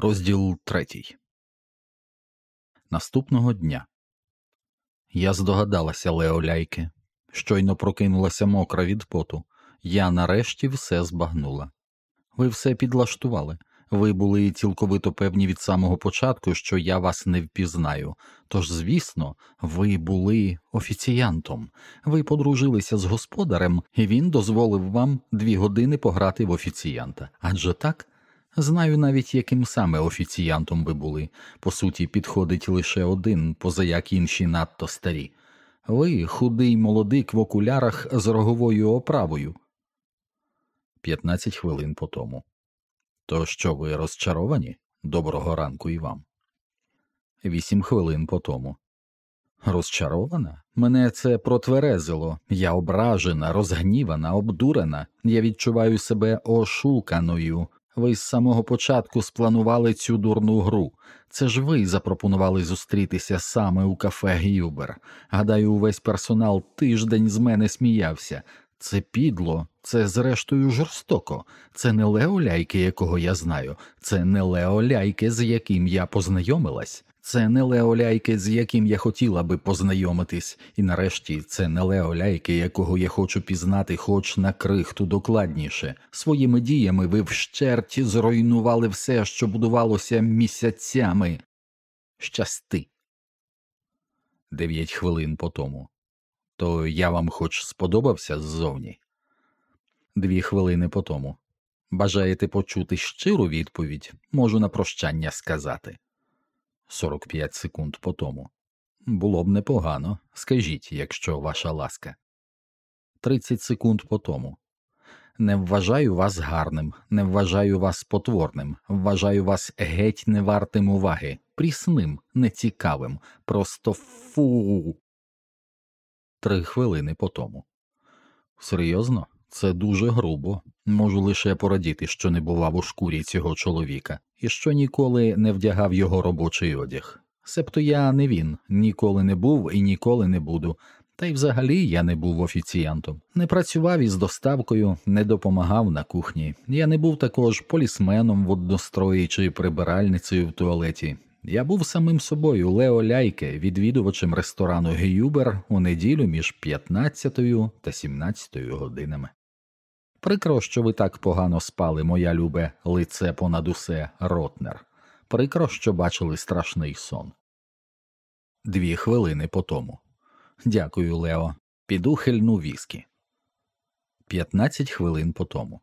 Розділ третій. Наступного дня я здогадалася Леоляйки. Щойно прокинулася мокра від поту. Я нарешті все збагнула. Ви все підлаштували. Ви були цілковито певні від самого початку, що я вас не впізнаю. Тож, звісно, ви були офіціянтом. Ви подружилися з господарем, і він дозволив вам дві години пограти в офіціянта. Адже так? Знаю навіть, яким саме офіціянтом ви були. По суті, підходить лише один, позаяк інші надто старі. Ви худий молодик в окулярах з роговою оправою. П'ятнадцять хвилин по тому. То що ви розчаровані? Доброго ранку і вам. Вісім хвилин по тому. Розчарована? Мене це протверезило. Я ображена, розгнівана, обдурена. Я відчуваю себе ошуканою. Ви з самого початку спланували цю дурну гру. Це ж ви запропонували зустрітися саме у кафе Гюбер. Гадаю, увесь персонал тиждень з мене сміявся. Це підло, це зрештою жорстоко. Це не Лео Ляйки, якого я знаю, це не Лео Ляйки, з яким я познайомилась. Це не Леоляйки, з яким я хотіла би познайомитись, і нарешті це не Леоляйки, якого я хочу пізнати, хоч на крихту докладніше. Своїми діями ви вщерть зруйнували все, що будувалося місяцями. Щасти. Дев'ять хвилин по тому. То я вам хоч сподобався ззовні? Дві хвилини по тому. Бажаєте почути щиру відповідь, можу на прощання сказати. 45 секунд по тому. Було б непогано. Скажіть, якщо ваша ласка. 30 секунд по тому. Не вважаю вас гарним, не вважаю вас потворним, вважаю вас геть невартим уваги, прісним, нецікавим, просто фу. Три хвилини по тому. Серйозно? Це дуже грубо. Можу лише порадіти, що не бував у шкурі цього чоловіка, і що ніколи не вдягав його робочий одяг. Себто я не він, ніколи не був і ніколи не буду. Та й взагалі я не був офіціантом, не працював із доставкою, не допомагав на кухні. Я не був також полісменом в однострої чи прибиральницею в туалеті. Я був самим собою Лео Ляйке, відвідувачем ресторану Гюбер у неділю між 15 та 17 годинами. Прикро, що ви так погано спали, моя любе лице понад усе ротнер. Прикро, що бачили страшний сон. Дві хвилини по тому. Дякую, Лео. Піду хильну віскі. П'ятнадцять хвилин по тому.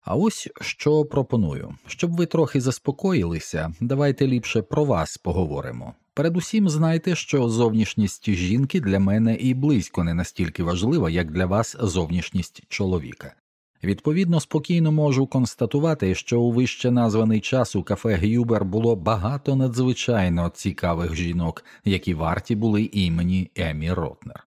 А ось що пропоную. Щоб ви трохи заспокоїлися, давайте ліпше про вас поговоримо. Передусім знайте, що зовнішність жінки для мене і близько не настільки важлива, як для вас зовнішність чоловіка. Відповідно, спокійно можу констатувати, що у вище названий час у кафе Гюбер було багато надзвичайно цікавих жінок, які варті були імені Емі Ротнер.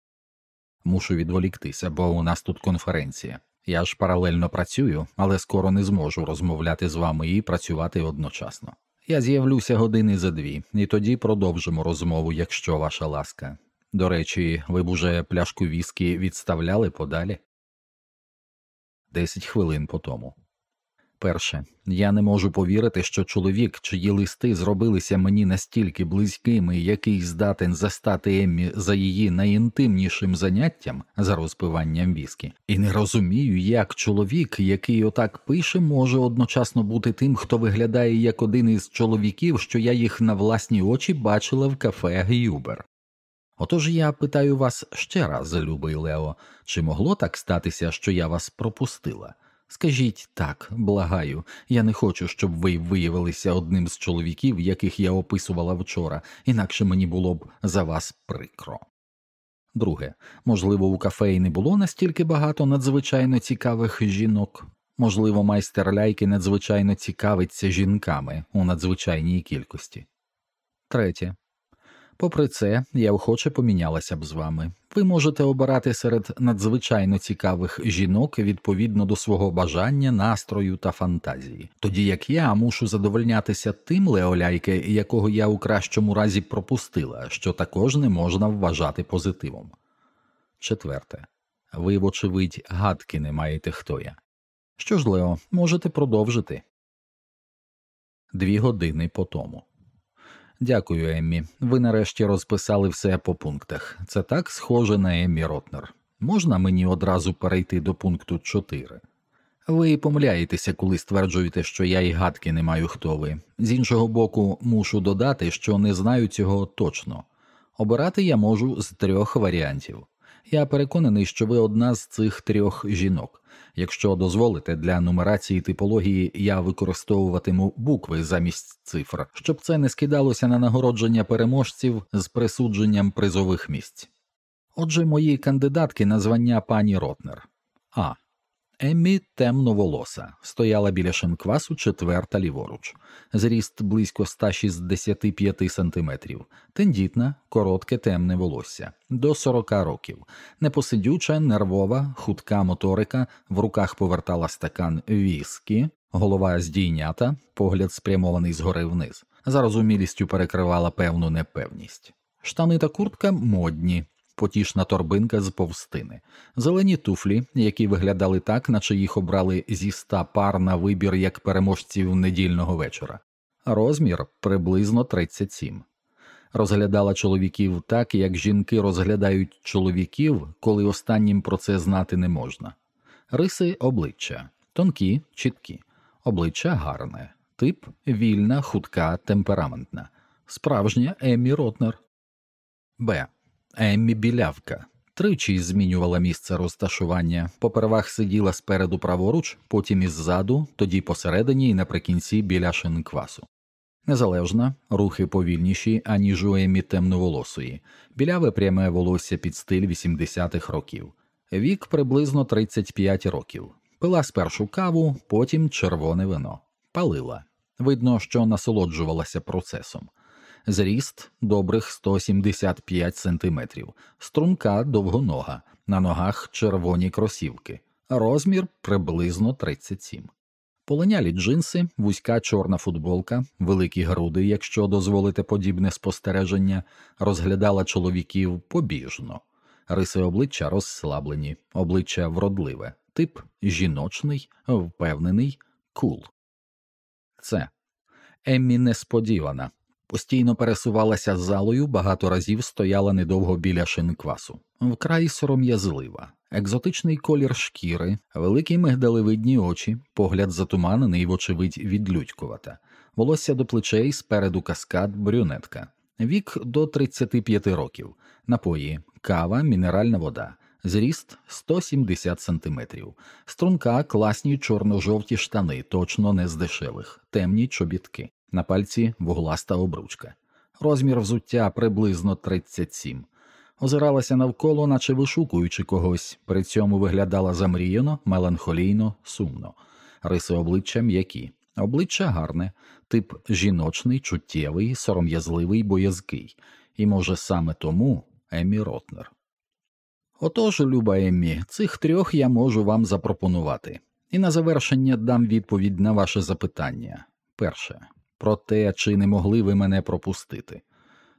Мушу відволіктися, бо у нас тут конференція. Я ж паралельно працюю, але скоро не зможу розмовляти з вами і працювати одночасно. Я з'явлюся години за дві, і тоді продовжимо розмову, якщо ваша ласка. До речі, ви б уже пляшку віскі відставляли подалі? Десять хвилин по тому. Перше, я не можу повірити, що чоловік, чиї листи зробилися мені настільки близькими, який здатен застати Еммі за її найінтимнішим заняттям за розпиванням віскі, і не розумію, як чоловік, який отак пише, може одночасно бути тим, хто виглядає як один із чоловіків, що я їх на власні очі бачила в кафе Гюбер. Отож я питаю вас ще раз, любий Лео, чи могло так статися, що я вас пропустила? Скажіть так, благаю, я не хочу, щоб ви виявилися одним з чоловіків, яких я описувала вчора, інакше мені було б за вас прикро. Друге, можливо, у кафе і не було настільки багато надзвичайно цікавих жінок, можливо, майстер ляйки надзвичайно цікавиться жінками у надзвичайній кількості. Третє, Попри це, я охоче помінялася б з вами. Ви можете обирати серед надзвичайно цікавих жінок відповідно до свого бажання, настрою та фантазії, тоді як я мушу задовольнятися тим леоляйке, якого я у кращому разі пропустила, що також не можна вважати позитивом. Четверте, ви, вочевидь, гадки не маєте хто я. Що ж, Лео, можете продовжити. Дві години по тому. Дякую, Еммі. Ви нарешті розписали все по пунктах. Це так схоже на Еммі Ротнер. Можна мені одразу перейти до пункту 4? Ви помиляєтеся, коли стверджуєте, що я і гадки не маю хто ви. З іншого боку, мушу додати, що не знаю цього точно. Обирати я можу з трьох варіантів. Я переконаний, що ви одна з цих трьох жінок. Якщо дозволите для нумерації типології, я використовуватиму букви замість цифр, щоб це не скидалося на нагородження переможців з присудженням призових місць. Отже, мої кандидатки на звання пані Ротнер. А. Еммі темноволоса, стояла біля шинквасу четверта ліворуч, зріст близько 165 сантиметрів, тендітна, коротке темне волосся, до 40 років, непосидюча, нервова, хутка моторика, в руках повертала стакан віскі, голова здійнята, погляд спрямований згори вниз, за розумілістю перекривала певну непевність. Штани та куртка модні, потішна торбинка з повстини, зелені туфлі, які виглядали так, наче їх обрали зі ста пар на вибір як переможців недільного вечора, розмір приблизно 37. Розглядала чоловіків так, як жінки розглядають чоловіків, коли останнім про це знати не можна. Риси обличчя тонкі, чіткі, обличчя гарне, тип вільна, хутка, темпераментна, справжня Еммі Ротнер. Б. Еммі білявка. Тричі змінювала місце розташування, попервах сиділа спереду праворуч, потім іззаду, тоді посередині і наприкінці біля шинквасу. Незалежна, рухи повільніші, аніж у Еммі темноволосої, біляве пряме волосся під стиль 80-х років, вік приблизно 35 років, пила спершу каву, потім червоне вино, палила. Видно, що насолоджувалася процесом зріст добрих 175 сантиметрів, струнка довгонога, на ногах червоні кросівки, розмір приблизно 37. Полинялі джинси, вузька чорна футболка, великі груди, якщо дозволите подібне спостереження, розглядала чоловіків побіжно, риси обличчя розслаблені, обличчя вродливе, тип жіночний, впевнений, кул. Це. Еммі несподівана, Постійно пересувалася залою, багато разів стояла недовго біля шинквасу, вкрай сором'язлива, екзотичний колір шкіри, великі мигдалевидні очі, погляд затуманений, вочевидь, відлюдькувата, волосся до плечей, спереду каскад, брюнетка, вік до 35 років, напої, кава, мінеральна вода. Зріст 170 сантиметрів, струнка, класні чорно-жовті штани, точно не з дешевих, темні чобітки на пальці вугласта обручка, розмір взуття приблизно 37. Озиралася навколо, наче вишукуючи когось, при цьому виглядала замріяно, меланхолійно, сумно, риси обличчя м'які, обличчя гарне, тип жіночний, чуттєвий, сором'язливий, боязкий, і, може, саме тому Еммі Ротнер. Отож, люба Еммі, цих трьох я можу вам запропонувати, і на завершення дам відповідь на ваше запитання. Перше, про те, чи не могли ви мене пропустити.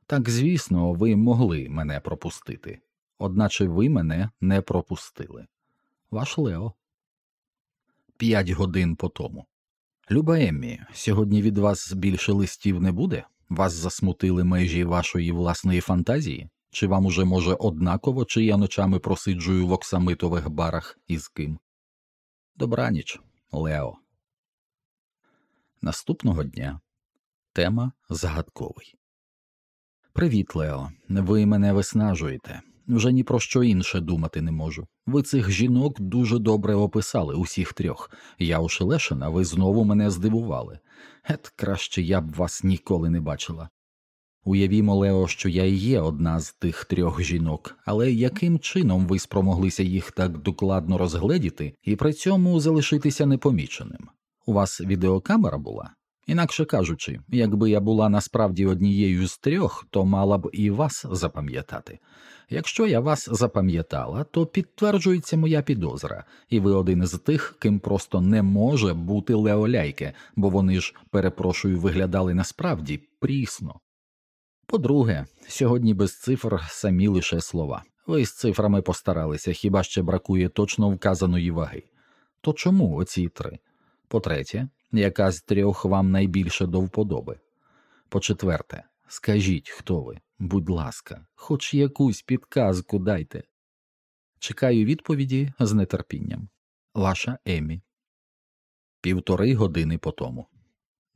Так, звісно, ви могли мене пропустити, одначе ви мене не пропустили. Ваш Лео. П'ять годин по тому. Люба Еммі, сьогодні від вас більше листів не буде? Вас засмутили межі вашої власної фантазії? Чи вам уже може однаково, чи я ночами просиджую в оксамитових барах і з ким? Добраніч, Лео. Наступного дня Тема загадковий. Привіт, Лео. Ви мене виснажуєте. Вже ні про що інше думати не можу. Ви цих жінок дуже добре описали, усіх трьох. Я ошелешена, ви знову мене здивували. Ет, краще я б вас ніколи не бачила. Уявімо, Лео, що я і є одна з тих трьох жінок, але яким чином ви спромоглися їх так докладно розгледіти і при цьому залишитися непоміченим? У вас відеокамера була? Інакше кажучи, якби я була насправді однією з трьох, то мала б і вас запам'ятати. Якщо я вас запам'ятала, то підтверджується моя підозра, і ви один із тих, ким просто не може бути леоляйки, бо вони ж, перепрошую, виглядали насправді прісно. По-друге, сьогодні без цифр самі лише слова. Ви з цифрами постаралися, хіба ще бракує точно вказаної ваги. То чому оці три? По третє, яка з трьох вам найбільше до вподоби. По четверте, скажіть, хто ви, будь ласка, хоч якусь підказку дайте. Чекаю відповіді з нетерпінням. Ваша Емі. Півтори години по тому.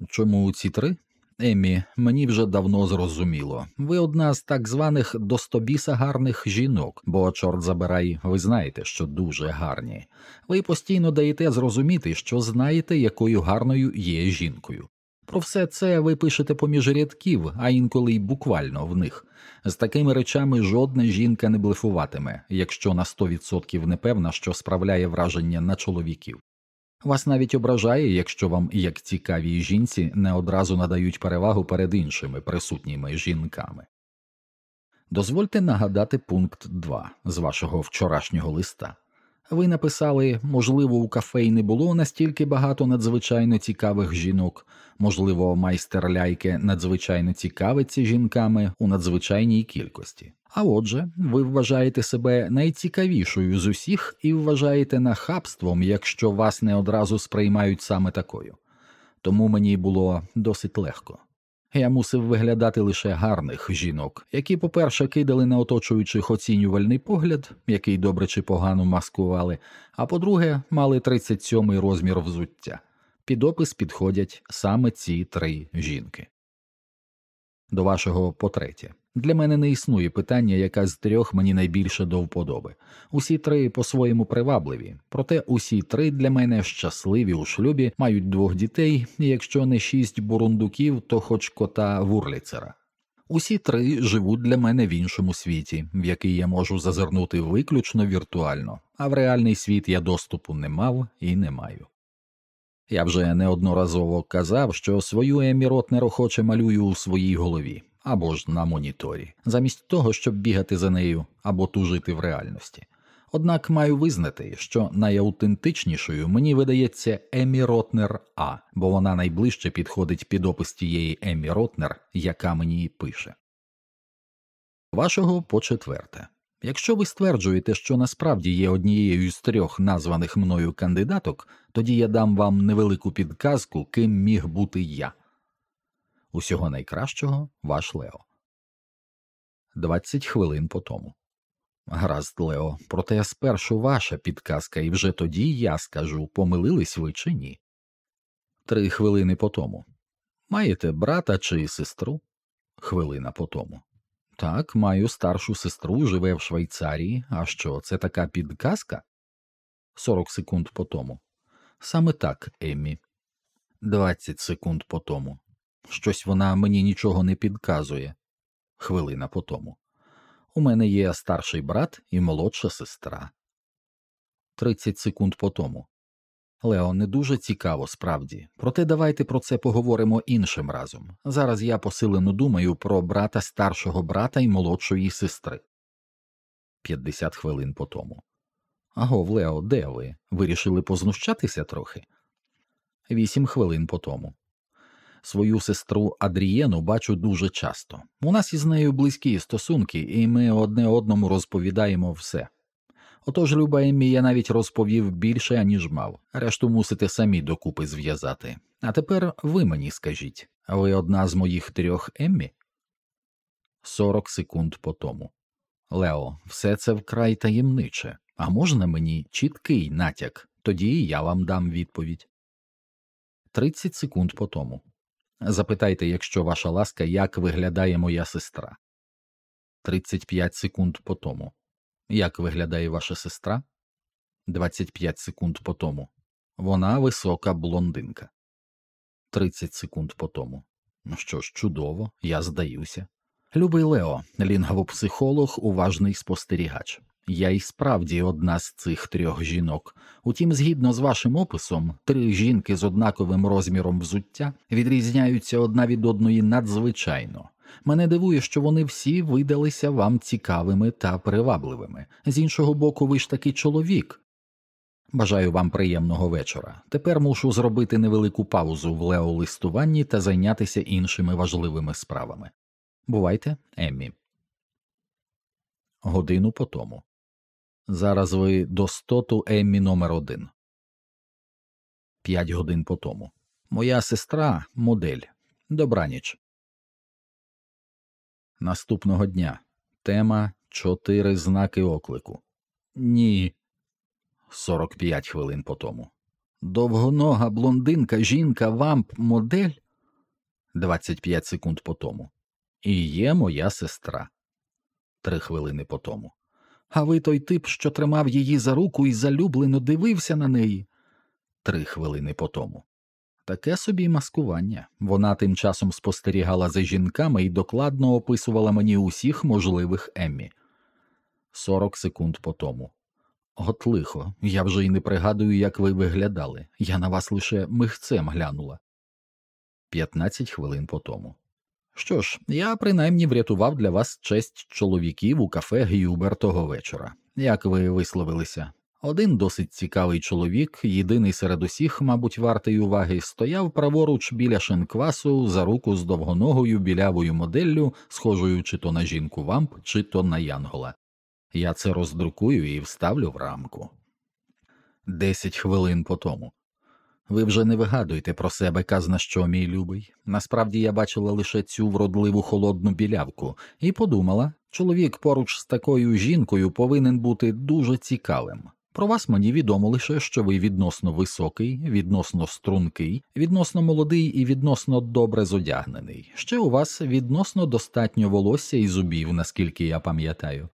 Чому ці три? Емі, мені вже давно зрозуміло. Ви одна з так званих достобіса гарних жінок, бо, чорт забирай, ви знаєте, що дуже гарні. Ви постійно даєте зрозуміти, що знаєте, якою гарною є жінкою. Про все це ви пишете поміж рядків, а інколи й буквально в них. З такими речами жодна жінка не блефуватиме, якщо на 100% не певна, що справляє враження на чоловіків. Вас навіть ображає, якщо вам, як цікавій жінці, не одразу надають перевагу перед іншими присутніми жінками. Дозвольте нагадати пункт 2 з вашого вчорашнього листа. Ви написали, можливо, у кафе не було настільки багато надзвичайно цікавих жінок, можливо, майстер ляйки надзвичайно цікавиться жінками у надзвичайній кількості. А отже, ви вважаєте себе найцікавішою з усіх і вважаєте нахабством, якщо вас не одразу сприймають саме такою. Тому мені було досить легко. Я мусив виглядати лише гарних жінок, які, по-перше, кидали на оточуючих оцінювальний погляд, який добре чи погано маскували, а по-друге, мали 37-й розмір взуття. Під опис підходять саме ці три жінки. До вашого по третє. Для мене не існує питання, яка з трьох мені найбільше до вподоби. Усі три по-своєму привабливі, проте усі три для мене щасливі у шлюбі, мають двох дітей, і якщо не шість бурундуків, то хоч кота вурліцера. Усі три живуть для мене в іншому світі, в який я можу зазирнути виключно віртуально, а в реальний світ я доступу не мав і не маю. Я вже неодноразово казав, що свою Емі Ротнер охоче малюю у своїй голові або ж на моніторі, замість того, щоб бігати за нею або тужити в реальності. Однак маю визнати, що найаутентичнішою мені видається Емі Ротнер А, бо вона найближче підходить під опис тієї Емі Ротнер, яка мені і пише. Вашого по четверте. Якщо ви стверджуєте, що насправді є однією з трьох названих мною кандидаток, тоді я дам вам невелику підказку, ким міг бути я. Усього найкращого ваш Лео. Двадцять хвилин по тому. Гаразд, Лео, проте спершу ваша підказка, і вже тоді я скажу, помилились ви чи ні. Три хвилини по тому. Маєте брата чи сестру? Хвилина по тому. Так, маю старшу сестру, живе в Швейцарії. А що, це така підказка? Сорок секунд по тому. Саме так, Еммі. Двадцять секунд по тому. Щось вона мені нічого не підказує. Хвилина по тому. У мене є старший брат і молодша сестра. Тридцять секунд по тому. Лео, не дуже цікаво справді, проте давайте про це поговоримо іншим разом. Зараз я посилено думаю про брата старшого брата і молодшої сестри. П'ятдесят хвилин по тому. Агов, Лео, де ви? Вирішили познущатися трохи? Вісім хвилин по тому. Свою сестру Адрієну бачу дуже часто. У нас із нею близькі стосунки, і ми одне одному розповідаємо все. Отож, люба Еммі, я навіть розповів більше, аніж мав, решту мусите самі докупи зв'язати. А тепер ви мені скажіть ви одна з моїх трьох Еммі? Сорок секунд по тому. Лео, все це вкрай таємниче, а можна мені чіткий натяк, тоді я вам дам відповідь. Тридцять секунд по тому. Запитайте, якщо ваша ласка, як виглядає моя сестра. 35 секунд по тому. Як виглядає ваша сестра? 25 секунд по тому. Вона висока блондинка. 30 секунд по тому. Ну що ж, чудово, я здаюся. Любий Лео, лінгвопсихолог, уважний спостерігач. Я й справді одна з цих трьох жінок. Утім, згідно з вашим описом, три жінки з однаковим розміром взуття відрізняються одна від одної надзвичайно. Мене дивує, що вони всі видалися вам цікавими та привабливими. З іншого боку, ви ж таки чоловік. Бажаю вам приємного вечора. Тепер мушу зробити невелику паузу в леолистуванні та зайнятися іншими важливими справами. Бувайте, Еммі. Годину по тому. Зараз ви до стоту Еммі номер один. П'ять годин по тому. Моя сестра модель. Добраніч. Наступного дня. Тема Чотири знаки оклику. Ні. 45 хвилин по тому. Довгонога блондинка, жінка, вамп, модель. 25 секунд по тому. І є моя сестра. Три хвилини по тому. А ви той тип, що тримав її за руку і залюблено дивився на неї. Три хвилини по тому. Таке собі маскування. Вона тим часом спостерігала за жінками і докладно описувала мені усіх можливих Еммі. Сорок секунд по тому. От лихо, я вже й не пригадую, як ви виглядали. Я на вас лише михцем глянула. П'ятнадцять хвилин по тому. Що ж, я принаймні врятував для вас честь чоловіків у кафе Гюбер того вечора. Як ви висловилися? Один досить цікавий чоловік, єдиний серед усіх, мабуть, вартий уваги, стояв праворуч біля шинквасу за руку з довгоногою білявою моделлю, схожою чи то на жінку вамп, чи то на янгола. Я це роздрукую і вставлю в рамку. Десять хвилин по тому. Ви вже не вигадуйте про себе, казна що, мій любий. Насправді я бачила лише цю вродливу холодну білявку і подумала, чоловік поруч з такою жінкою повинен бути дуже цікавим. Про вас мені відомо лише, що ви відносно високий, відносно стрункий, відносно молодий і відносно добре зодягнений. Ще у вас відносно достатньо волосся і зубів, наскільки я пам'ятаю.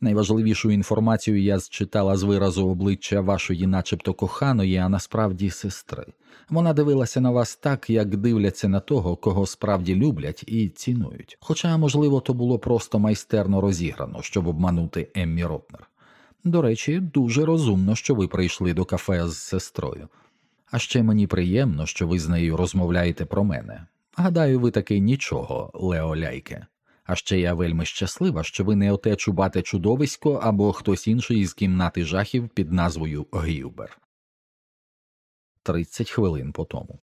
Найважливішу інформацію я зчитала з виразу обличчя вашої, начебто коханої, а насправді сестри. Вона дивилася на вас так, як дивляться на того, кого справді люблять і цінують. Хоча, можливо, то було просто майстерно розіграно, щоб обманути Еммі Ротнер. До речі, дуже розумно, що ви прийшли до кафе з сестрою. А ще мені приємно, що ви з нею розмовляєте про мене. Гадаю, ви таки нічого, Лео Ляйке. А ще я вельми щаслива, що ви не оте чубате чудовисько або хтось інший із кімнати жахів під назвою Гюбер. Тридцять хвилин по тому.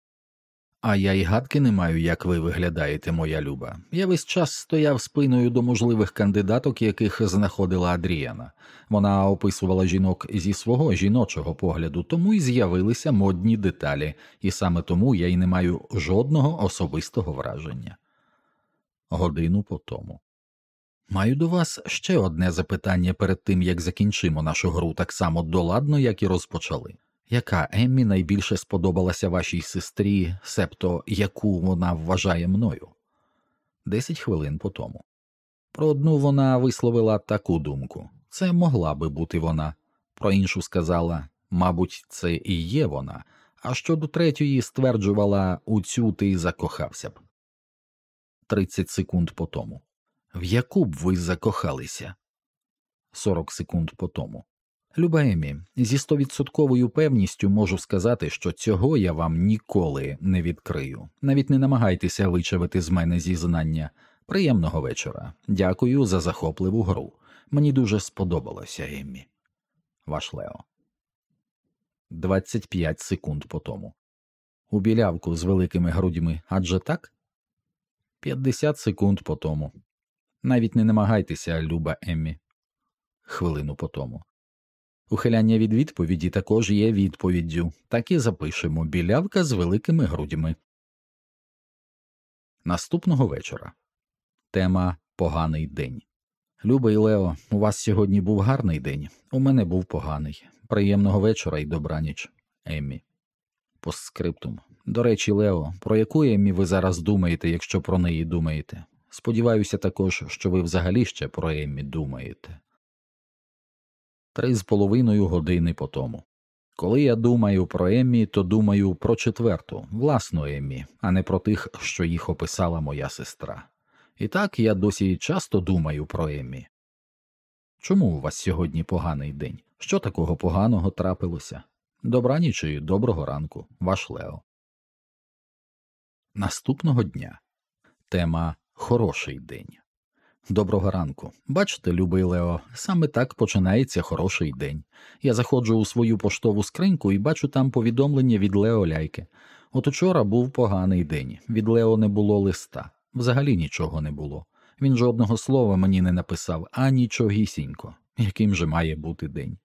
А я й гадки не маю, як ви виглядаєте, моя люба. Я весь час стояв спиною до можливих кандидаток, яких знаходила Адріана. Вона описувала жінок зі свого жіночого погляду, тому й з'явилися модні деталі, і саме тому я й не маю жодного особистого враження. Годину по тому. Маю до вас ще одне запитання перед тим, як закінчимо нашу гру так само доладно, як і розпочали. Яка Еммі найбільше сподобалася вашій сестрі, себто яку вона вважає мною? Десять хвилин по тому. Про одну вона висловила таку думку це могла би бути вона, про іншу сказала мабуть, це і є вона, а щодо третьої стверджувала у цю ти закохався б. Тридцять секунд по тому. В яку б ви закохалися? Сорок секунд по тому. Люба Емі, зі стовідсотковою певністю можу сказати, що цього я вам ніколи не відкрию. Навіть не намагайтеся вичавити з мене зізнання. Приємного вечора. Дякую за захопливу гру. Мені дуже сподобалося, Еммі. Ваш Лео. 25 секунд по тому. У білявку з великими грудьми адже так? 50 секунд по тому. Навіть не намагайтеся, люба Еммі. Хвилину по тому. Ухиляння від відповіді також є відповіддю, так і запишемо білявка з великими грудьми. Наступного вечора тема Поганий день. Любий Лео, у вас сьогодні був гарний день, у мене був поганий. Приємного вечора і добраніч, Еммі. Постскриптум. До речі, Лео, про яку Еммі ви зараз думаєте, якщо про неї думаєте? Сподіваюся також, що ви взагалі ще про Еммі думаєте три з половиною години по тому. Коли я думаю про Еммі, то думаю про четверту, власну Еммі, а не про тих, що їх описала моя сестра. І так я досі часто думаю про Еммі. Чому у вас сьогодні поганий день? Що такого поганого трапилося? Добраніч і доброго ранку, ваш Лео. Наступного дня тема Хороший день. Доброго ранку. Бачите, любий Лео, саме так починається хороший день. Я заходжу у свою поштову скриньку і бачу там повідомлення від Лео Ляйки. От учора був поганий день. Від Лео не було листа. Взагалі нічого не було. Він жодного слова мені не написав, а нічогісінько. Яким же має бути день?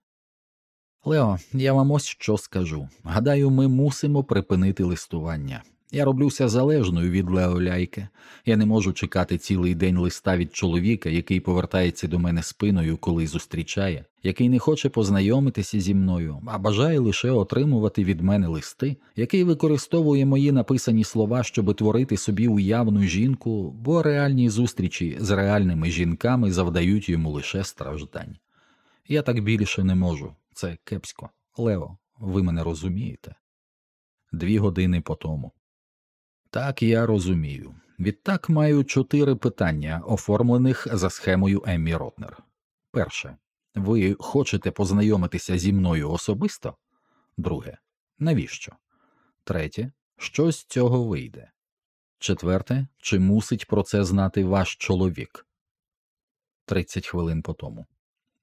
Лео, я вам ось що скажу. Гадаю, ми мусимо припинити листування. Я роблюся залежною від Леоляйки. Я не можу чекати цілий день листа від чоловіка, який повертається до мене спиною, коли зустрічає, який не хоче познайомитися зі мною, а бажає лише отримувати від мене листи, який використовує мої написані слова, щоб творити собі уявну жінку, бо реальні зустрічі з реальними жінками завдають йому лише страждань. Я так більше не можу. Це кепсько. Лео, ви мене розумієте? Дві години по тому. Так, я розумію. Відтак маю чотири питання, оформлених за схемою Еммі Ротнер. Перше. Ви хочете познайомитися зі мною особисто? Друге. Навіщо? Третє. Що з цього вийде? Четверте. Чи мусить про це знати ваш чоловік? Тридцять хвилин по тому.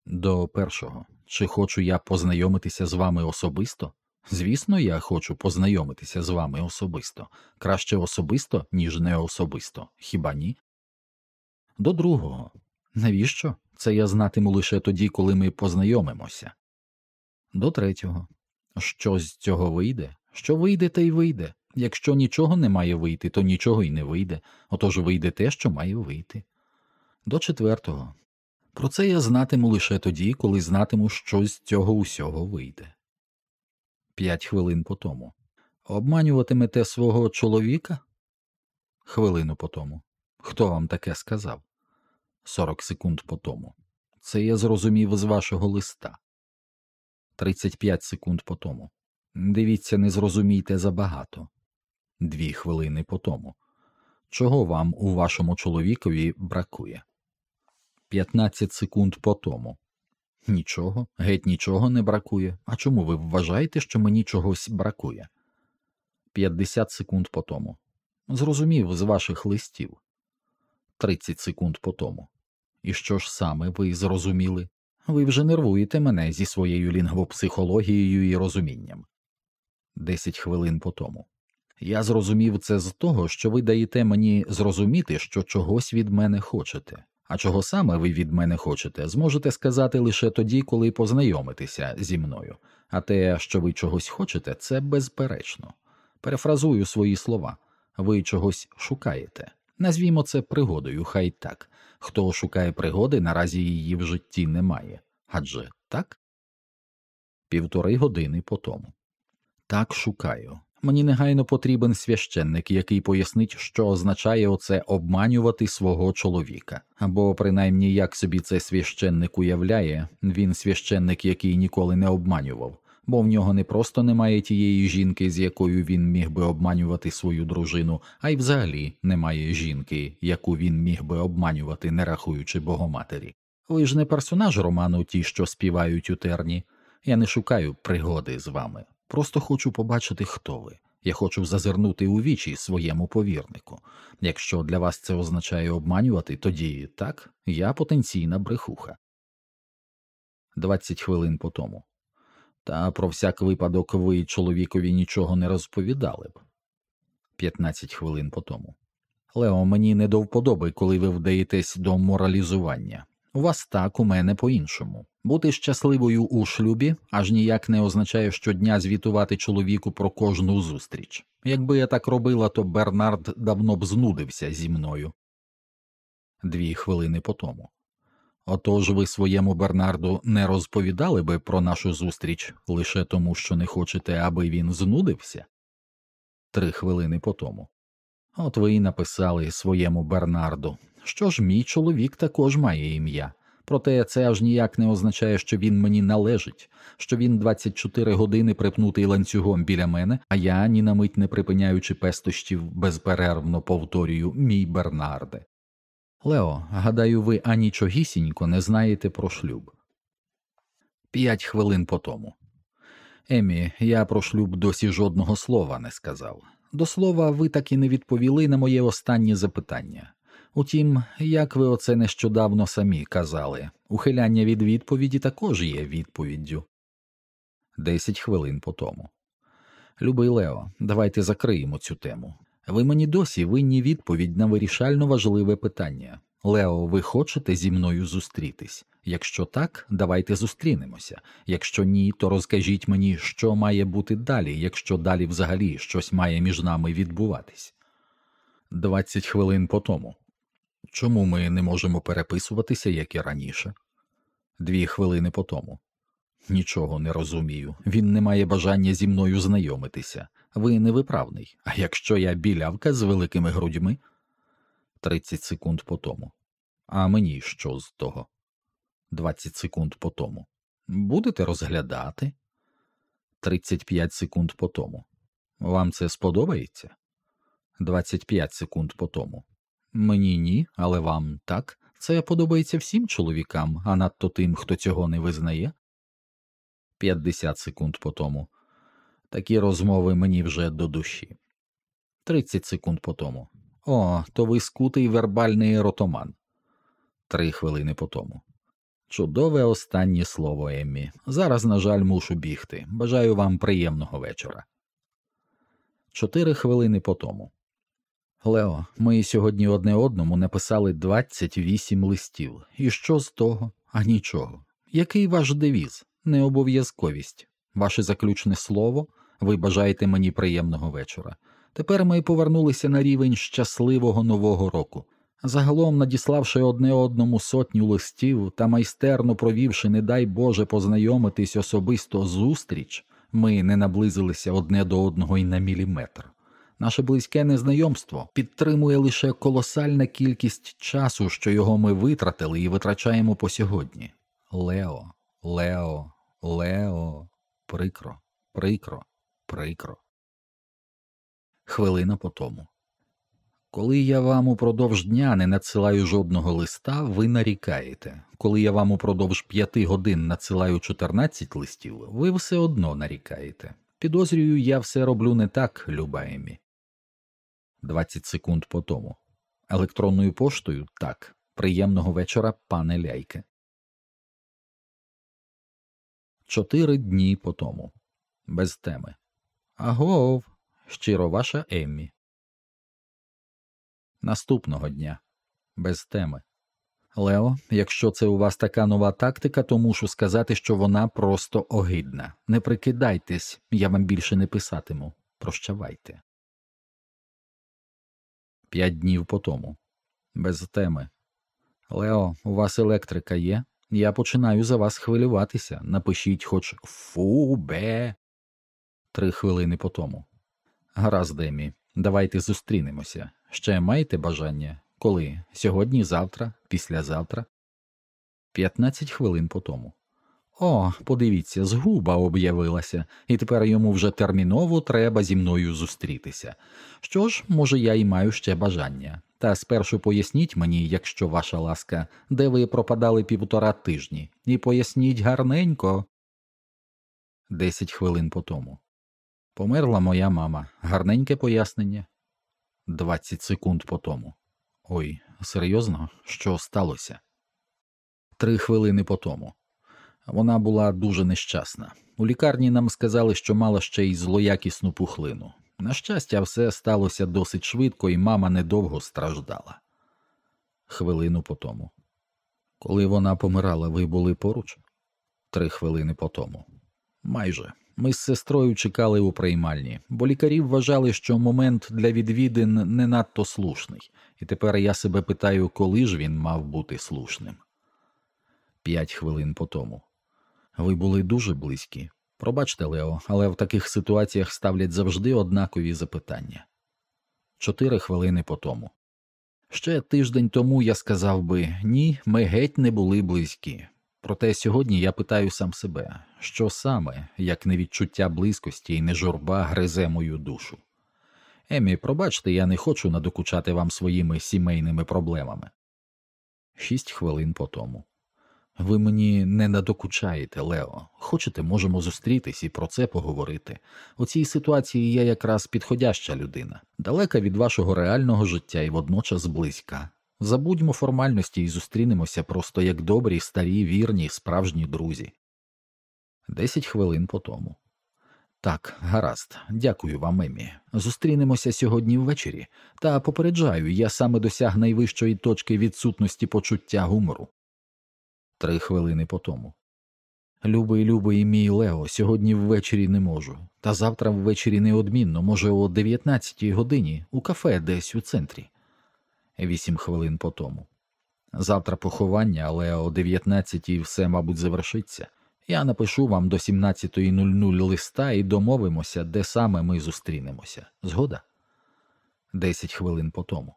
До першого. Чи хочу я познайомитися з вами особисто? Звісно, я хочу познайомитися з вами особисто, краще особисто, ніж не особисто, хіба ні? До другого. Навіщо? Це я знатиму лише тоді, коли ми познайомимося. До третього. Що з цього вийде? Що вийде, те й вийде. Якщо нічого не має вийти, то нічого й не вийде, отож вийде те, що має вийти. До четвертого. Про це я знатиму лише тоді, коли знатиму, що з цього усього вийде. П'ять хвилин по тому. Обманюватимете свого чоловіка? Хвилину по тому. Хто вам таке сказав? Сорок секунд по тому. Це я зрозумів з вашого листа. Тридцять п'ять секунд по тому. Дивіться, не зрозумійте забагато. Дві хвилини по тому. Чого вам у вашому чоловікові бракує? П'ятнадцять секунд по тому. Нічого, геть нічого не бракує. А чому ви вважаєте, що мені чогось бракує? 50 секунд по тому. Зрозумів з ваших листів. 30 секунд по тому. І що ж саме ви зрозуміли? Ви вже нервуєте мене зі своєю лінгвопсихологією і розумінням. 10 хвилин по тому. Я зрозумів це з того, що ви даєте мені зрозуміти, що чогось від мене хочете. А чого саме ви від мене хочете, зможете сказати лише тоді, коли познайомитеся зі мною, а те, що ви чогось хочете, це безперечно. Перефразую свої слова ви чогось шукаєте. Назвімо це пригодою, хай так. Хто шукає пригоди, наразі її в житті немає. Адже так? Півтори години по тому. Так шукаю. Мені негайно потрібен священник, який пояснить, що означає оце обманювати свого чоловіка, або принаймні як собі це священник уявляє, він священник, який ніколи не обманював, бо в нього не просто немає тієї жінки, з якою він міг би обманювати свою дружину, а й взагалі немає жінки, яку він міг би обманювати, не рахуючи богоматері. Ви ж не персонаж роману, ті, що співають у терні. Я не шукаю пригоди з вами. Просто хочу побачити, хто ви. Я хочу зазирнути у вічі своєму повірнику. Якщо для вас це означає обманювати, тоді так, я потенційна брехуха. Двадцять хвилин по тому. Та про всяк випадок ви чоловікові нічого не розповідали б. П'ятнадцять хвилин по тому. Лео, мені не до вподоби, коли ви вдаєтесь до моралізування. У вас так, у мене по іншому. Бути щасливою у шлюбі аж ніяк не означає щодня звітувати чоловіку про кожну зустріч. Якби я так робила, то Бернард давно б знудився зі мною. Дві хвилини по тому. Отож ви своєму Бернарду не розповідали би про нашу зустріч лише тому, що не хочете, аби він знудився? Три хвилини по тому. От ви і написали своєму Бернарду. Що ж, мій чоловік також має ім'я. Проте це аж ніяк не означає, що він мені належить, що він 24 години припнутий ланцюгом біля мене, а я, ні на мить не припиняючи пестощів, безперервно повторюю мій Бернарде. Лео, гадаю, ви анічогісінько не знаєте про шлюб. П'ять хвилин по тому. Емі, я про шлюб досі жодного слова не сказав. До слова, ви так і не відповіли на моє останнє запитання. Утім, як ви оце нещодавно самі казали, ухиляння від відповіді також є відповіддю. Десять хвилин по тому. Любий Лео, давайте закриємо цю тему. Ви мені досі винні відповідь на вирішально важливе питання. Лео, ви хочете зі мною зустрітись? Якщо так, давайте зустрінемося. Якщо ні, то розкажіть мені, що має бути далі, якщо далі взагалі щось має між нами відбуватись. Двадцять хвилин по тому. Чому ми не можемо переписуватися, як і раніше? Дві хвилини по тому. Нічого не розумію. Він не має бажання зі мною знайомитися. Ви невиправний. А якщо я білявка з великими грудьми? Тридцять секунд по тому. А мені що з того? Двадцять секунд по тому. Будете розглядати? Тридцять п'ять секунд по тому. Вам це сподобається? Двадцять п'ять секунд по тому. Мені ні, але вам так. Це подобається всім чоловікам, а надто тим, хто цього не визнає. 50 секунд по тому. Такі розмови мені вже до душі. 30 секунд по тому. О, то ви скутий вербальний ротоман. Три хвилини по тому. Чудове останнє слово Еммі. Зараз, на жаль, мушу бігти. Бажаю вам приємного вечора. Чотири хвилини по тому. Лео, ми сьогодні одне одному написали 28 листів. І що з того? А нічого. Який ваш девіз? Необов'язковість. Ваше заключне слово. Ви бажаєте мені приємного вечора. Тепер ми повернулися на рівень щасливого нового року. Загалом, надіславши одне одному сотню листів та майстерно провівши, не дай Боже, познайомитись особисто зустріч, ми не наблизилися одне до одного й на міліметр. Наше близьке незнайомство підтримує лише колосальна кількість часу, що його ми витратили і витрачаємо по сьогодні. Лео, Лео, Лео, прикро, прикро, прикро. Хвилина по тому. Коли я вам упродовж дня не надсилаю жодного листа, ви нарікаєте. Коли я вам упродовж п'яти годин надсилаю 14 листів, ви все одно нарікаєте. Підозрюю, я все роблю не так, люба Емі. 20 секунд по тому. Електронною поштою так. Приємного вечора, пане ляйке. Чотири дні по тому. Без теми. Агов. Щиро ваша Еммі. Наступного дня. Без теми. Лео, якщо це у вас така нова тактика, то мушу сказати, що вона просто огидна. Не прикидайтесь, я вам більше не писатиму. Прощавайте. П'ять днів по тому. Без теми. Лео, у вас електрика є? Я починаю за вас хвилюватися. Напишіть хоч фу бе. Три хвилини по тому. Гаразд, Емі, давайте зустрінемося. Ще маєте бажання? Коли? Сьогодні, завтра, післязавтра? П'ятнадцять хвилин по тому. О, подивіться, згуба об'явилася, і тепер йому вже терміново треба зі мною зустрітися. Що ж, може, я і маю ще бажання. Та спершу поясніть мені, якщо ваша ласка, де ви пропадали півтора тижні, і поясніть гарненько. Десять хвилин по тому. Померла моя мама. Гарненьке пояснення. Двадцять секунд по тому. Ой, серйозно, що сталося? Три хвилини по тому. Вона була дуже нещасна. У лікарні нам сказали, що мала ще й злоякісну пухлину. На щастя, все сталося досить швидко, і мама недовго страждала. Хвилину по тому. Коли вона помирала, ви були поруч? Три хвилини по тому. Майже. Ми з сестрою чекали у приймальні, бо лікарі вважали, що момент для відвідин не надто слушний, і тепер я себе питаю, коли ж він мав бути слушним. П'ять хвилин по тому. Ви були дуже близькі. Пробачте, Лео, але в таких ситуаціях ставлять завжди однакові запитання. Чотири хвилини по тому. Ще тиждень тому я сказав би ні, ми геть не були близькі. Проте сьогодні я питаю сам себе, що саме, як не відчуття близькості і не журба гризе мою душу. Емі, пробачте, я не хочу надокучати вам своїми сімейними проблемами. Шість хвилин по тому. Ви мені не надокучаєте, Лео. Хочете, можемо зустрітись і про це поговорити. У цій ситуації я якраз підходяща людина, далека від вашого реального життя і водночас близька. Забудьмо формальності і зустрінемося просто як добрі, старі, вірні, справжні друзі. Десять хвилин по тому. Так, гаразд, дякую вам, Еммі. Зустрінемося сьогодні ввечері, та попереджаю, я саме досяг найвищої точки відсутності почуття гумору. Три хвилини по тому. Любий, любий мій Лео, сьогодні ввечері не можу, та завтра ввечері неодмінно, може, о 19 годині, у кафе десь у центрі. Вісім хвилин по тому. Завтра поховання, але о 19 все, мабуть, завершиться. Я напишу вам до 17.00 листа і домовимося, де саме ми зустрінемося. Згода? Десять хвилин по тому.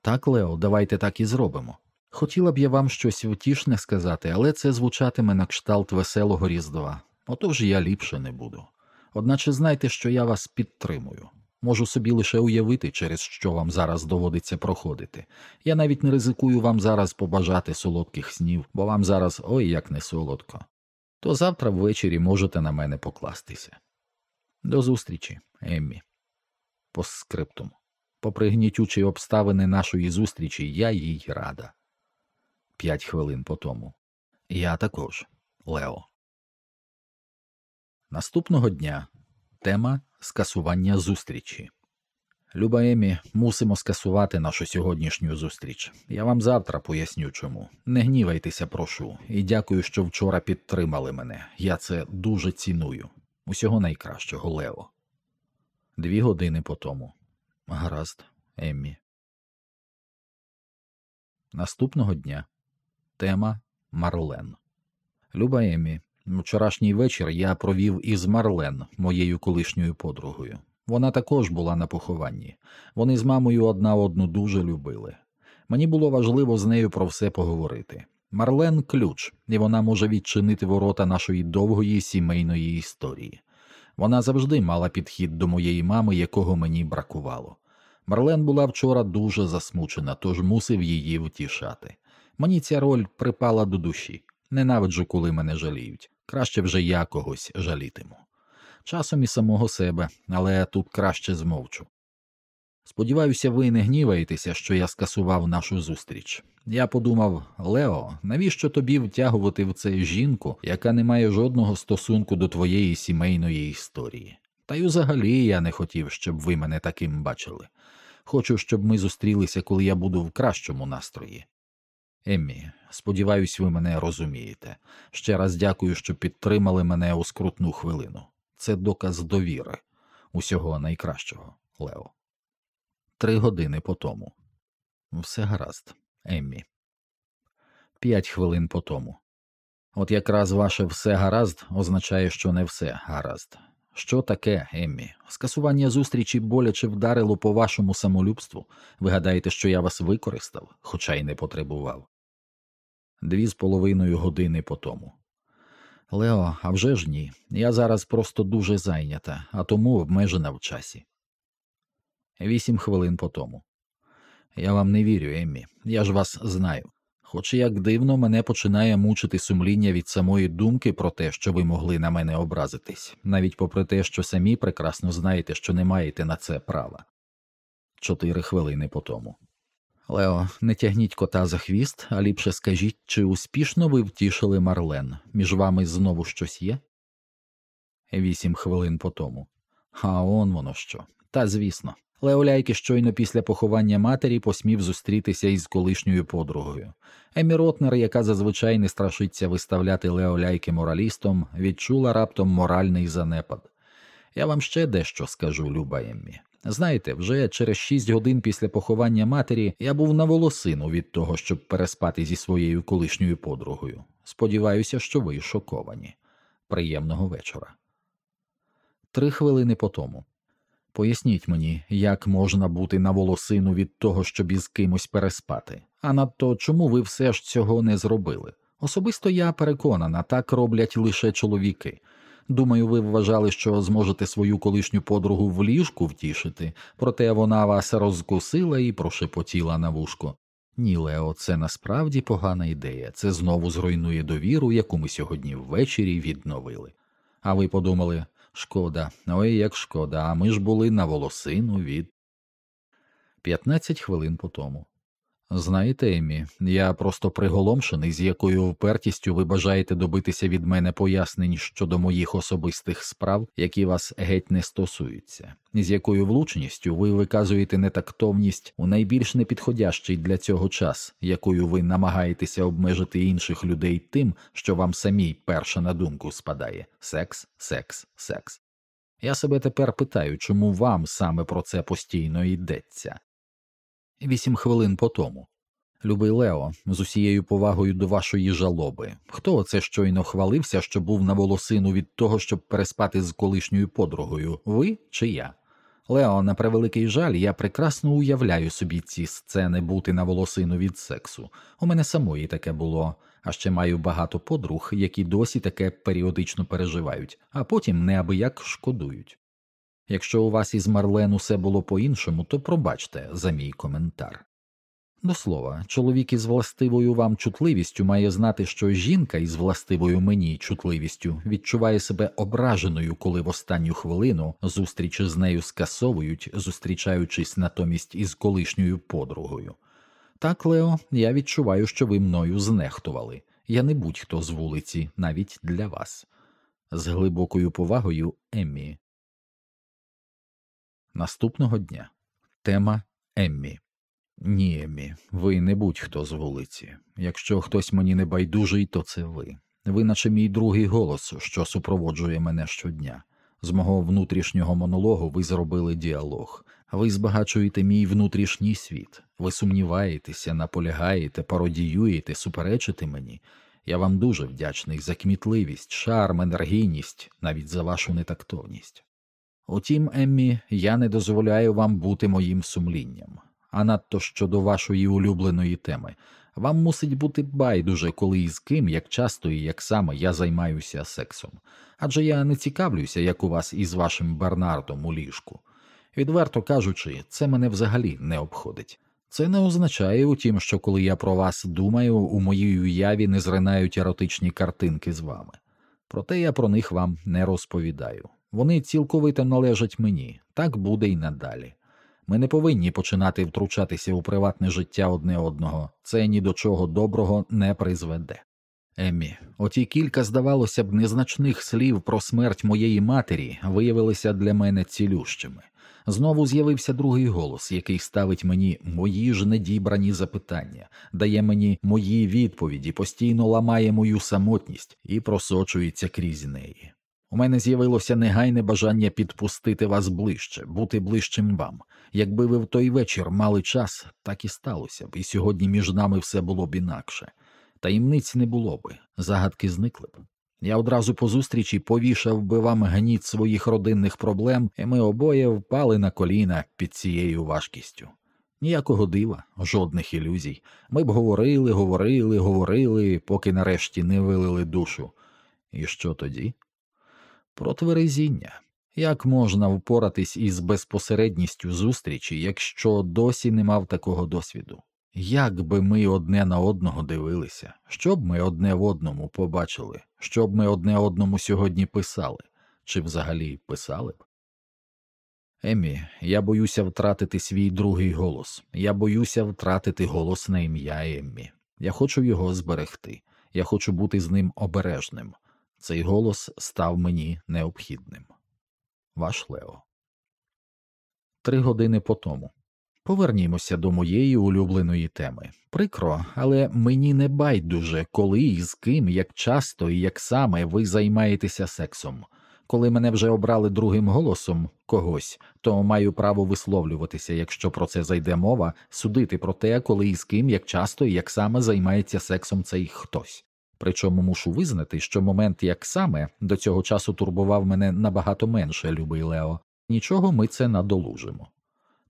Так, Лео, давайте так і зробимо. Хотіла б я вам щось втішне сказати, але це звучатиме на кшталт веселого різдва. Отож я ліпше не буду. Одначе знайте, що я вас підтримую. Можу собі лише уявити, через що вам зараз доводиться проходити. Я навіть не ризикую вам зараз побажати солодких снів, бо вам зараз ой як не солодко. То завтра ввечері можете на мене покластися. До зустрічі, Еммі. Постскриптум. Попри гнітючі обставини нашої зустрічі, я їй рада. П'ять хвилин по тому. Я також, Лео. Наступного дня тема скасування зустрічі. Люба Емі, мусимо скасувати нашу сьогоднішню зустріч. Я вам завтра поясню чому. Не гнівайтеся, прошу, і дякую, що вчора підтримали мене. Я це дуже ціную. Усього найкращого, Лео. Дві години по тому. Гаразд, Еммі. Наступного дня тема Марлен. Люба Еммі, вчорашній вечір я провів із Марлен, моєю колишньою подругою. Вона також була на похованні. Вони з мамою одна одну дуже любили. Мені було важливо з нею про все поговорити. Марлен ключ, і вона може відчинити ворота нашої довгої сімейної історії. Вона завжди мала підхід до моєї мами, якого мені бракувало. Марлен була вчора дуже засмучена, тож мусив її втішати. Мені ця роль припала до душі. Ненавиджу, коли мене жаліють. Краще вже я когось жалітиму. Часом і самого себе, але тут краще змовчу. Сподіваюся, ви не гніваєтеся, що я скасував нашу зустріч. Я подумав, Лео, навіщо тобі втягувати в це жінку, яка не має жодного стосунку до твоєї сімейної історії? Та й взагалі я не хотів, щоб ви мене таким бачили. Хочу, щоб ми зустрілися, коли я буду в кращому настрої. Еммі, сподіваюсь, ви мене розумієте. Ще раз дякую, що підтримали мене у скрутну хвилину. Це доказ довіри, усього найкращого, Лео. Три години по тому. Все гаразд, Еммі. П'ять хвилин по тому. От якраз ваше все гаразд означає, що не все гаразд. Що таке, Еммі? Скасування зустрічі боляче вдарило по вашому самолюбству. Ви гадаєте, що я вас використав, хоча й не потребував. Дві з половиною години по тому. Лео, а вже ж ні. Я зараз просто дуже зайнята, а тому обмежена в часі. Вісім хвилин по тому. Я вам не вірю, Еммі. Я ж вас знаю. Хоч як дивно, мене починає мучити сумління від самої думки про те, що ви могли на мене образитись, навіть попри те, що самі прекрасно знаєте, що не маєте на це права. Чотири хвилини по тому. Лео, не тягніть кота за хвіст, а ліпше скажіть, чи успішно ви втішили Марлен? Між вами знову щось є? Вісім хвилин по тому. А он воно що. Та звісно. Леоляйки щойно після поховання матері посмів зустрітися із колишньою подругою. Емі Ротнер, яка зазвичай не страшиться виставляти Леоляйки моралістом, відчула раптом моральний занепад. Я вам ще дещо скажу, люба Еммі. Знаєте, вже через шість годин після поховання матері я був на волосину від того, щоб переспати зі своєю колишньою подругою. Сподіваюся, що ви шоковані. Приємного вечора. Три хвилини по тому. Поясніть мені, як можна бути на волосину від того, щоб із кимось переспати, а надто чому ви все ж цього не зробили? Особисто я переконана, так роблять лише чоловіки. Думаю, ви вважали, що зможете свою колишню подругу в ліжку втішити, проте вона вас розкусила і прошепотіла на вушко. Ні, Лео, це насправді погана ідея, це знову зруйнує довіру, яку ми сьогодні ввечері відновили. А ви подумали шкода, ой, як шкода, а ми ж були на волосину від. П'ятнадцять хвилин по тому. Знаєте, Емі, я просто приголомшений, з якою впертістю ви бажаєте добитися від мене пояснень щодо моїх особистих справ, які вас геть не стосуються, з якою влучністю ви виказуєте нетактовність у найбільш непідходящий для цього час, якою ви намагаєтеся обмежити інших людей тим, що вам самій перша на думку спадає секс, секс, секс. Я себе тепер питаю, чому вам саме про це постійно йдеться. Вісім хвилин по тому. Любий Лео, з усією повагою до вашої жалоби. Хто оце щойно хвалився, що був на волосину від того, щоб переспати з колишньою подругою, ви чи я? Лео, на превеликий жаль, я прекрасно уявляю собі ці сцени бути на волосину від сексу. У мене самої таке було, а ще маю багато подруг, які досі таке періодично переживають, а потім неабияк шкодують. Якщо у вас із Марлен усе було по іншому, то пробачте за мій коментар. До слова, чоловік із властивою вам чутливістю має знати, що жінка із властивою мені чутливістю відчуває себе ображеною, коли в останню хвилину зустрічі з нею скасовують, зустрічаючись натомість із колишньою подругою. Так, Лео, я відчуваю, що ви мною знехтували. Я не будь-хто з вулиці, навіть для вас. З глибокою повагою Еммі. Наступного дня тема Еммі. Ні, Еммі, ви не будь-хто з вулиці. Якщо хтось мені не байдужий, то це ви. Ви, наче мій другий голос, що супроводжує мене щодня. З мого внутрішнього монологу ви зробили діалог, ви збагачуєте мій внутрішній світ, ви сумніваєтеся, наполягаєте, пародіюєте, суперечите мені. Я вам дуже вдячний за кмітливість, шарм, енергійність, навіть за вашу нетактовність. Утім, Еммі, я не дозволяю вам бути моїм сумлінням, а надто щодо вашої улюбленої теми. Вам мусить бути байдуже, коли і з ким, як часто і як саме я займаюся сексом. Адже я не цікавлюся, як у вас із вашим Бернардом у ліжку. Відверто кажучи, це мене взагалі не обходить. Це не означає, утім, що коли я про вас думаю, у моїй уяві не зринають еротичні картинки з вами. Проте я про них вам не розповідаю. Вони цілковито належать мені, так буде й надалі. Ми не повинні починати втручатися у приватне життя одне одного, це ні до чого доброго не призведе. Еммі, оті кілька, здавалося б, незначних слів про смерть моєї матері виявилися для мене цілющими. Знову з'явився другий голос, який ставить мені мої ж недібрані запитання, дає мені мої відповіді, постійно ламає мою самотність і просочується крізь неї. У мене з'явилося негайне бажання підпустити вас ближче, бути ближчим вам. Якби ви в той вечір мали час, так і сталося б, і сьогодні між нами все було б інакше. Таємниць не було б, загадки зникли б. Я одразу по зустрічі повішав би вам гніт своїх родинних проблем, і ми обоє впали на коліна під цією важкістю. Ніякого дива, жодних ілюзій. Ми б говорили, говорили, говорили, поки нарешті не вилили душу. І що тоді? Про тверезіння. Як можна впоратись із безпосередністю зустрічі, якщо досі не мав такого досвіду? Як би ми одне на одного дивилися, що б ми одне в одному побачили, що б ми одне одному сьогодні писали, чи взагалі писали б? Емі, я боюся втратити свій другий голос. Я боюся втратити голос на ім'я Еммі. Я хочу його зберегти. Я хочу бути з ним обережним. Цей голос став мені необхідним. Ваш Лео. Три години по тому. Повернімося до моєї улюбленої теми. Прикро, але мені не байдуже, коли і з ким, як часто і як саме ви займаєтеся сексом. Коли мене вже обрали другим голосом когось, то маю право висловлюватися, якщо про це зайде мова, судити про те, коли і з ким, як часто і як саме займається сексом цей хтось. Причому мушу визнати, що момент як саме до цього часу турбував мене набагато менше, любий Лео. Нічого ми це надолужимо.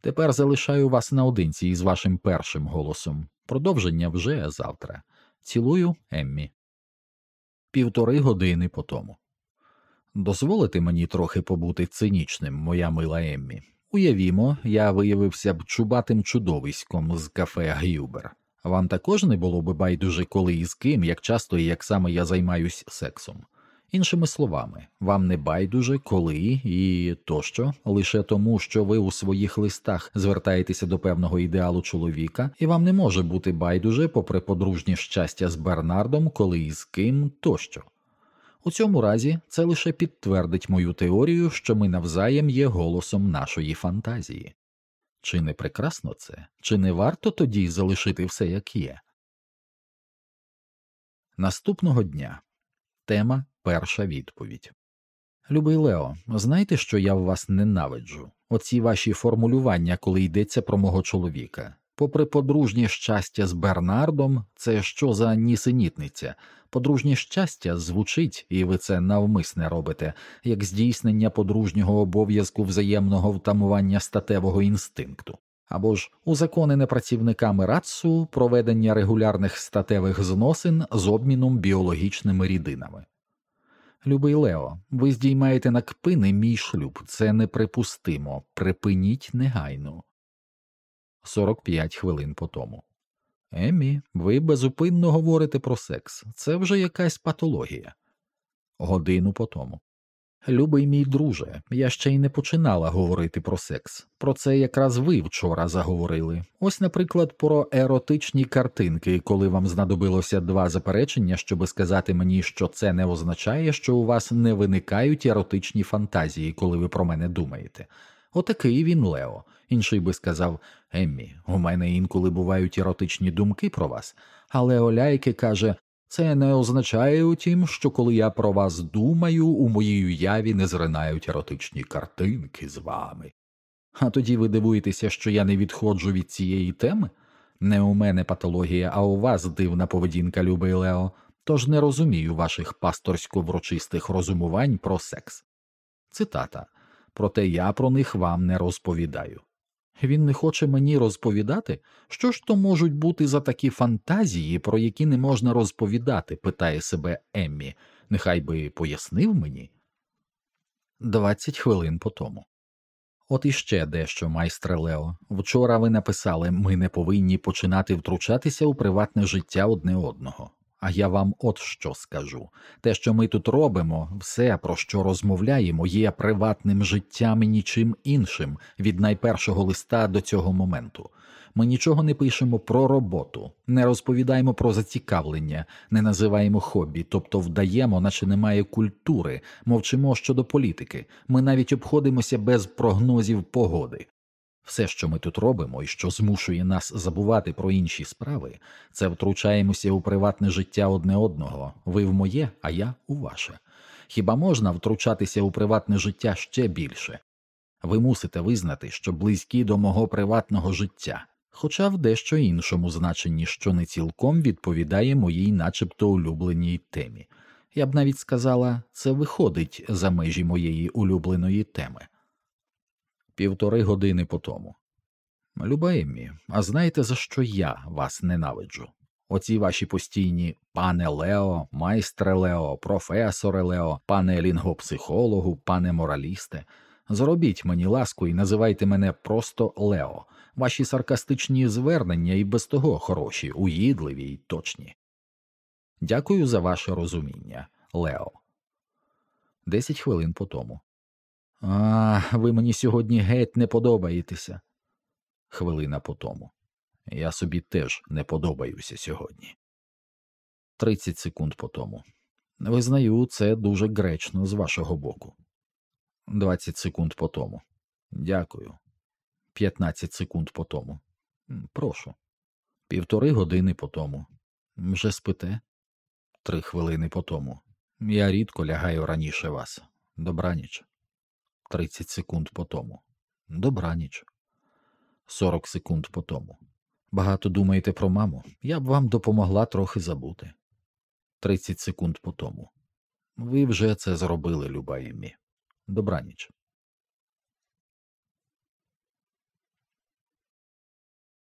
Тепер залишаю вас наодинці із вашим першим голосом. Продовження вже завтра. Цілую, Еммі. Півтори години по тому. Дозволите мені трохи побути цинічним, моя мила Еммі. Уявімо, я виявився б чубатим чудовиськом з кафе Гюбер. Вам також не було би байдуже, коли і з ким, як часто і як саме я займаюсь сексом. Іншими словами, вам не байдуже коли і тощо, лише тому, що ви у своїх листах звертаєтеся до певного ідеалу чоловіка, і вам не може бути байдуже, попри подружнє щастя з Бернардом, коли і з ким тощо. У цьому разі це лише підтвердить мою теорію, що ми навзаєм є голосом нашої фантазії. Чи не прекрасно це, чи не варто тоді залишити все як є? Наступного дня тема перша відповідь. Любий Лео, знаєте, що я вас ненавиджу? Оці ваші формулювання, коли йдеться про мого чоловіка. Попри подружнє щастя з Бернардом, це що за нісенітниця? Подружнє щастя звучить, і ви це навмисне робите, як здійснення подружнього обов'язку взаємного втамування статевого інстинкту. Або ж узаконене працівниками РАЦУ проведення регулярних статевих зносин з обміном біологічними рідинами. Любий Лео, ви здіймаєте на кпини мій шлюб, це неприпустимо. Припиніть негайно. 45 хвилин по тому. Емі, ви безупинно говорите про секс. Це вже якась патологія. Годину по тому. Любий мій друже, я ще й не починала говорити про секс. Про це якраз ви вчора заговорили. Ось, наприклад, про еротичні картинки, коли вам знадобилося два заперечення, щоби сказати мені, що це не означає, що у вас не виникають еротичні фантазії, коли ви про мене думаєте. Отакий він Лео. Інший би сказав Еммі, у мене інколи бувають еротичні думки про вас, але Оляйки каже це не означає утім, що коли я про вас думаю, у моїй уяві не зринають еротичні картинки з вами. А тоді ви дивуєтеся, що я не відходжу від цієї теми? Не у мене патологія, а у вас дивна поведінка, любий Лео, тож не розумію ваших пасторсько врочистих розумувань про секс. Цитата проте я про них вам не розповідаю. Він не хоче мені розповідати, що ж то можуть бути за такі фантазії, про які не можна розповідати, питає себе Еммі. Нехай би пояснив мені. Двадцять хвилин по тому. От іще дещо, майстре Лео. Вчора ви написали ми не повинні починати втручатися у приватне життя одне одного. А я вам от що скажу те, що ми тут робимо, все, про що розмовляємо, є приватним життям і нічим іншим від найпершого листа до цього моменту. Ми нічого не пишемо про роботу, не розповідаємо про зацікавлення, не називаємо хобі, тобто вдаємо, наче немає культури, мовчимо щодо політики. Ми навіть обходимося без прогнозів погоди. Все, що ми тут робимо і що змушує нас забувати про інші справи, це втручаємося у приватне життя одне одного, ви в моє, а я у ваше. Хіба можна втручатися у приватне життя ще більше? Ви мусите визнати, що близькі до мого приватного життя, хоча в дещо іншому значенні, що не цілком відповідає моїй, начебто улюбленій темі. Я б навіть сказала, це виходить за межі моєї улюбленої теми півтори години по тому. Люба Еммі, а знаєте, за що я вас ненавиджу? Оці ваші постійні пане Лео, майстре Лео, професоре Лео, пане лінгопсихологу, пане моралісте. Зробіть мені ласку і називайте мене просто Лео. Ваші саркастичні звернення і без того хороші, уїдливі й точні. Дякую за ваше розуміння, Лео. Десять хвилин по тому. А, ви мені сьогодні геть не подобаєтеся. Хвилина по тому. Я собі теж не подобаюся сьогодні. Тридцять секунд по тому. Визнаю, це дуже гречно з вашого боку. Двадцять секунд по тому. Дякую. П'ятнадцять секунд по тому. Прошу. Півтори години по тому. Вже спите? Три хвилини по тому. Я рідко лягаю раніше вас. Добраніч. 30 секунд по тому. Добраніч. 40 секунд по тому. Багато думаєте про маму? Я б вам допомогла трохи забути. 30 секунд по тому. Ви вже це зробили, люба Еммі. Добраніч.